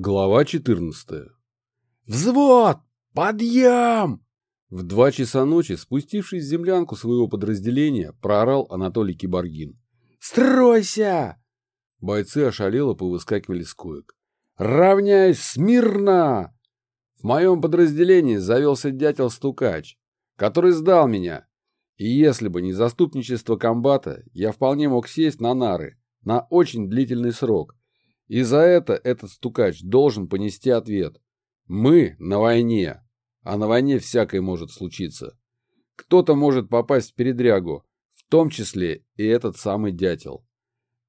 Глава 14. «Взвод! Подъем!» В два часа ночи, спустившись в землянку своего подразделения, проорал Анатолий Киборгин. «Стройся!» Бойцы ошалело повыскакивали с коек. «Равняйсь смирно!» В моем подразделении завелся дятел-стукач, который сдал меня. И если бы не заступничество комбата, я вполне мог сесть на нары на очень длительный срок и за это этот стукач должен понести ответ. Мы на войне, а на войне всякое может случиться. Кто-то может попасть в передрягу, в том числе и этот самый дятел.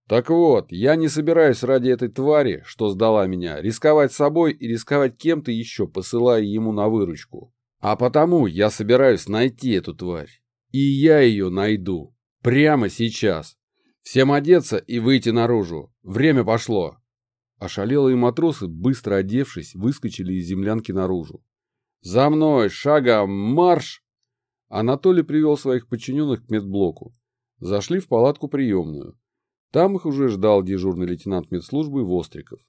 Так вот, я не собираюсь ради этой твари, что сдала меня, рисковать собой и рисковать кем-то еще, посылая ему на выручку. А потому я собираюсь найти эту тварь. И я ее найду. Прямо сейчас. Всем одеться и выйти наружу. Время пошло. Ошалелые матросы, быстро одевшись, выскочили из землянки наружу. «За мной! Шагом! Марш!» Анатолий привел своих подчиненных к медблоку. Зашли в палатку приемную. Там их уже ждал дежурный лейтенант медслужбы Востриков.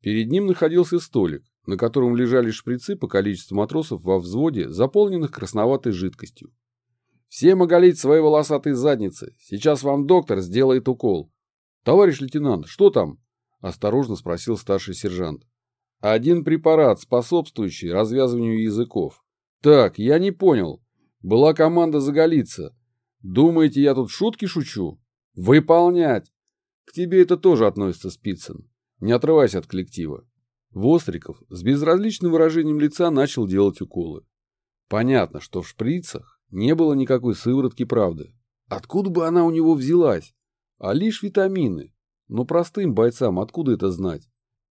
Перед ним находился столик, на котором лежали шприцы по количеству матросов во взводе, заполненных красноватой жидкостью. «Всем оголить свои волосатые задницы. Сейчас вам доктор сделает укол. Товарищ лейтенант, что там?» Осторожно спросил старший сержант. Один препарат, способствующий развязыванию языков. Так, я не понял. Была команда заголиться. Думаете, я тут шутки шучу? Выполнять! К тебе это тоже относится, Спицын. Не отрывайся от коллектива. Востриков с безразличным выражением лица начал делать уколы. Понятно, что в шприцах не было никакой сыворотки правды. Откуда бы она у него взялась? А лишь витамины, но простым бойцам откуда это знать?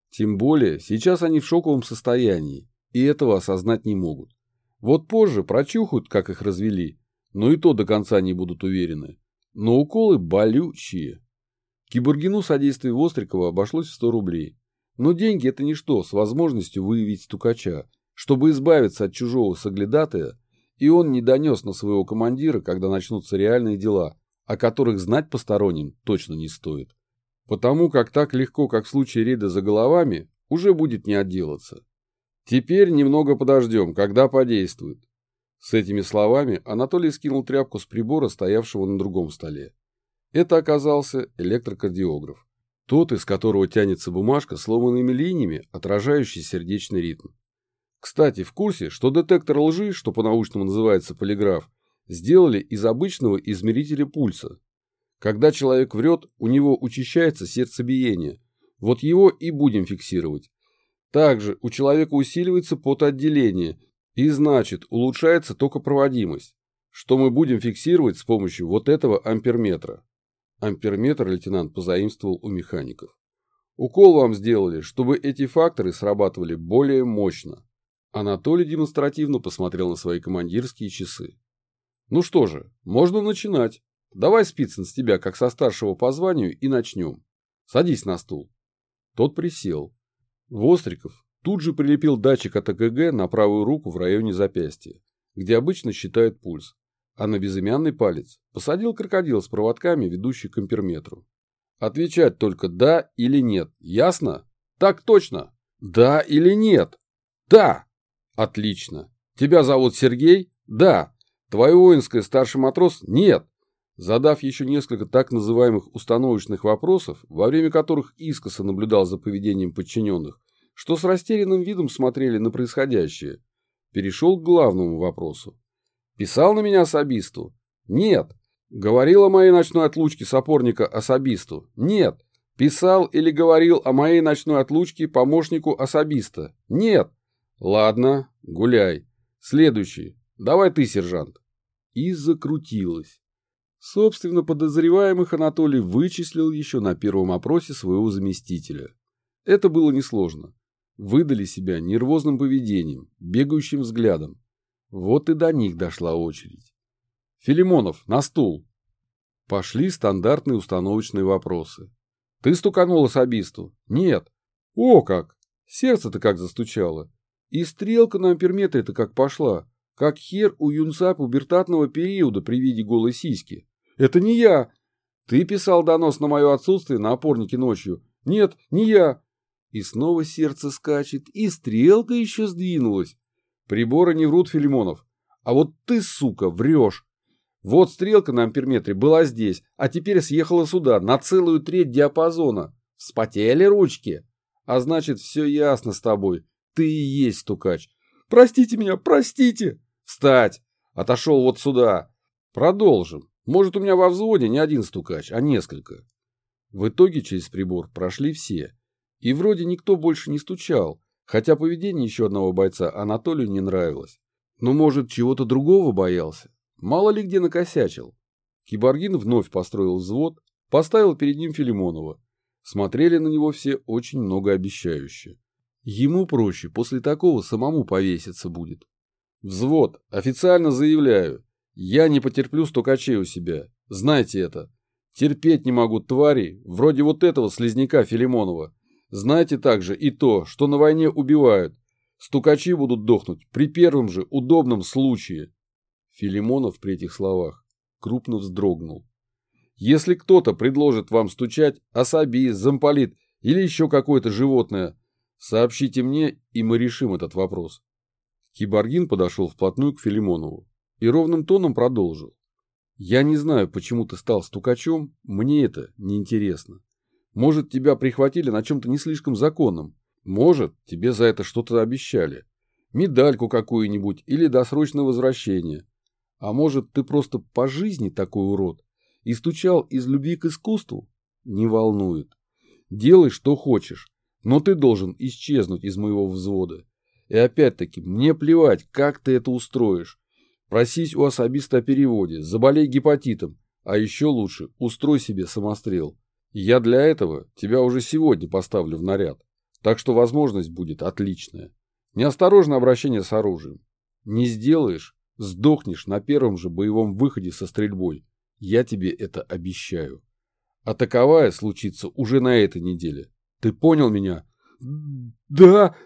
Тем более, сейчас они в шоковом состоянии, и этого осознать не могут. Вот позже прочухают, как их развели, но и то до конца не будут уверены. Но уколы болючие. Киборгину содействие Вострикова обошлось в 100 рублей. Но деньги это ничто с возможностью выявить стукача, чтобы избавиться от чужого соглядатая, и он не донес на своего командира, когда начнутся реальные дела, о которых знать посторонним точно не стоит. Потому как так легко, как в случае рейда за головами, уже будет не отделаться. Теперь немного подождем, когда подействует. С этими словами Анатолий скинул тряпку с прибора, стоявшего на другом столе. Это оказался электрокардиограф. Тот, из которого тянется бумажка с сломанными линиями, отражающий сердечный ритм. Кстати, в курсе, что детектор лжи, что по-научному называется полиграф, сделали из обычного измерителя пульса, когда человек врет, у него учащается сердцебиение. Вот его и будем фиксировать. Также у человека усиливается потоотделение, и значит улучшается токопроводимость, что мы будем фиксировать с помощью вот этого амперметра. Амперметр лейтенант позаимствовал у механиков. Укол вам сделали, чтобы эти факторы срабатывали более мощно. Анатолий демонстративно посмотрел на свои командирские часы. Ну что же, можно начинать. Давай, Спицын, с тебя, как со старшего по званию, и начнем. Садись на стул. Тот присел. Востриков тут же прилепил датчик от АКГ на правую руку в районе запястья, где обычно считают пульс, а на безымянный палец посадил крокодил с проводками, ведущий к амперметру. Отвечать только «да» или «нет». Ясно? Так точно. Да или нет? Да. Отлично. Тебя зовут Сергей? Да. Твое воинское старший матрос? Нет. Задав еще несколько так называемых установочных вопросов, во время которых искоса наблюдал за поведением подчиненных, что с растерянным видом смотрели на происходящее, перешел к главному вопросу. «Писал на меня особисту?» «Нет». «Говорил о моей ночной отлучке с опорника особисту?» «Нет». «Писал или говорил о моей ночной отлучке помощнику особиста?» «Нет». «Ладно, гуляй. Следующий. Давай ты, сержант». И закрутилось. Собственно, подозреваемых Анатолий вычислил еще на первом опросе своего заместителя. Это было несложно. Выдали себя нервозным поведением, бегающим взглядом. Вот и до них дошла очередь. «Филимонов, на стул!» Пошли стандартные установочные вопросы. «Ты стуканул особисту?» «Нет». «О как! Сердце-то как застучало! И стрелка на амперметре-то как пошла, как хер у юнца пубертатного периода при виде голой сиськи!» Это не я. Ты писал донос на мое отсутствие на опорнике ночью. Нет, не я. И снова сердце скачет, и стрелка еще сдвинулась. Приборы не врут, Филимонов. А вот ты, сука, врешь. Вот стрелка на амперметре была здесь, а теперь съехала сюда, на целую треть диапазона. Вспотели ручки. А значит, все ясно с тобой. Ты и есть стукач. Простите меня, простите. Встать. Отошел вот сюда. Продолжим. Может, у меня во взводе не один стукач, а несколько. В итоге через прибор прошли все. И вроде никто больше не стучал, хотя поведение еще одного бойца Анатолию не нравилось. Но, может, чего-то другого боялся? Мало ли где накосячил. Киборгин вновь построил взвод, поставил перед ним Филимонова. Смотрели на него все очень многообещающе. Ему проще после такого самому повеситься будет. Взвод, официально заявляю, я не потерплю стукачей у себя. Знайте это. Терпеть не могу тварей, вроде вот этого слизняка Филимонова. Знайте также и то, что на войне убивают. Стукачи будут дохнуть при первом же удобном случае. Филимонов при этих словах крупно вздрогнул. Если кто-то предложит вам стучать, особист, замполит или еще какое-то животное, сообщите мне, и мы решим этот вопрос. Киборгин подошел вплотную к Филимонову и ровным тоном продолжил. Я не знаю, почему ты стал стукачом, мне это неинтересно. Может, тебя прихватили на чем-то не слишком законном. Может, тебе за это что-то обещали. Медальку какую-нибудь или досрочное возвращение. А может, ты просто по жизни такой урод и стучал из любви к искусству? Не волнует. Делай, что хочешь, но ты должен исчезнуть из моего взвода. И опять-таки, мне плевать, как ты это устроишь. Просись у особиста о переводе, заболей гепатитом, а еще лучше устрой себе самострел. Я для этого тебя уже сегодня поставлю в наряд, так что возможность будет отличная. Неосторожное обращение с оружием. Не сделаешь, Сдохнешь на первом же боевом выходе со стрельбой. Я тебе это обещаю. А таковая случится уже на этой неделе. Ты понял меня? Да,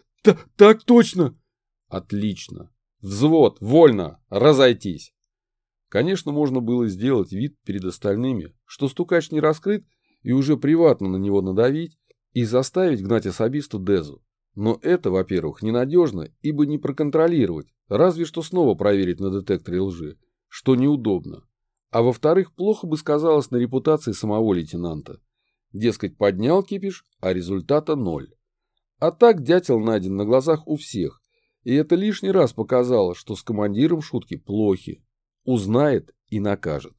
так точно. Отлично. Взвод, вольно, разойтись. Конечно, можно было сделать вид перед остальными, что стукач не раскрыт, и уже приватно на него надавить и заставить гнать особисту Дезу. Но это, во-первых, ненадежно, ибо не проконтролировать, разве что снова проверить на детекторе лжи, что неудобно. А во-вторых, плохо бы сказалось на репутации самого лейтенанта. Дескать, поднял кипиш, а результата ноль. А так дятел найден на глазах у всех, и это лишний раз показало, что с командиром шутки плохи. Узнает и накажет.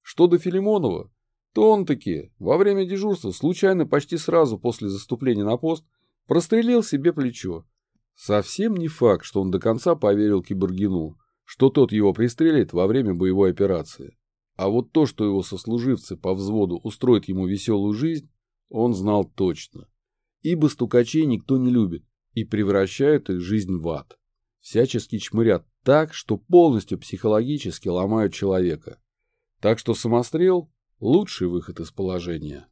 Что до Филимонова, то он таки во время дежурства случайно почти сразу после заступления на пост Прострелил себе плечо. Совсем не факт, что он до конца поверил Киборгину, что тот его пристрелит во время боевой операции. А вот то, что его сослуживцы по взводу устроят ему веселую жизнь, он знал точно. Ибо стукачей никто не любит и превращают их жизнь в ад. Всячески чмырят так, что полностью психологически ломают человека. Так что самострел – лучший выход из положения.